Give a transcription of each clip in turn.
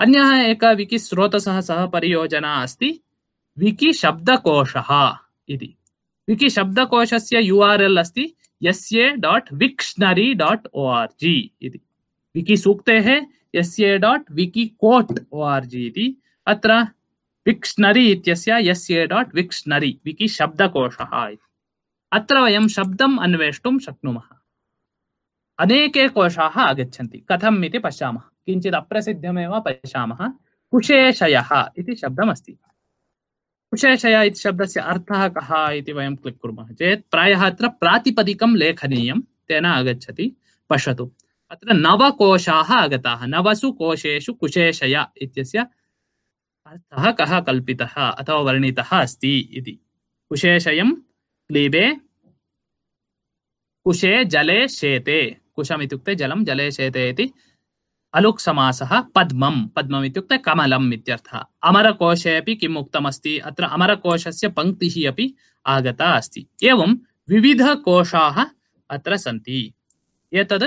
अन्यः एकः विकिस्रोतसः सह परियोजना अस्ति। विकिशब्दकोशः इति। विकिशब्दकोशस्य यू आर् एल् अस्ति, S A dot wiktionary dot O R G इति। विकिसूक्तेः S A dot wikiquote O R G इति। अत्र विक्ष्नरी इत्यस्य एस् ए डाट् विक्ष्नरी विकिशब्दकोशः इति। अत्र वयं शब्दम् अन्वेष्टुं शक्नुमः। अनेके कोशाः आगच्छन्ति। कथम् इति पश्यामः। किञ्चित् अप्रसिद्धमेव पश्यामः। कुशेशयः इति शब्दमस्ति। कुशेशय इति शब्दस्य अर्थः कः इति वयं क्लिक् कुर्मः चेत् प्रायः अत्र प्रातिपदिकं लेखनीयं, तेन आगच्छति। पश्यतु। अत्र नवकोशाः आगताः। नवसु कोशेषु कुशेशय इत्यस्य अर्थः कः कल्पितः अथवा वर्णितः अस्ति इति। कुशेशयं क्लीबे कुशे जले शेते। कुशम इत्युक्ते जलं जले शेते इति अलुक् समासः पद्मं पद्मम् इत्युक्ते कमलम् इत्यर्थः। अमरकोशे अपि किम् उक्तमस्ति? अत्र अमरकोशस्य पङ्क्तिः अपि आगता अस्ति। एवं विविधकोशाः अत्र सन्ति। एतद्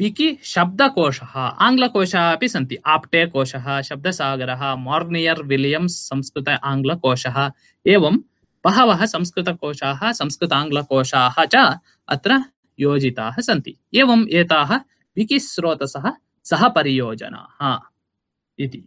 विकि शब्दकोशः। आङ्ग्लकोशाः अपि सन्ति। आप्टे कोशः शब्दसागरः, मार्नियर् विलियम्स् संस्कृत आङ्ग्लकोशः, एवं बहवः संस्कृतकोशाः, संस्कृताङ्ग्लकोशाः च अत्र योजिताः सन्ति। एवम् एताः विकिस्रोतसः सह परियोजना इति।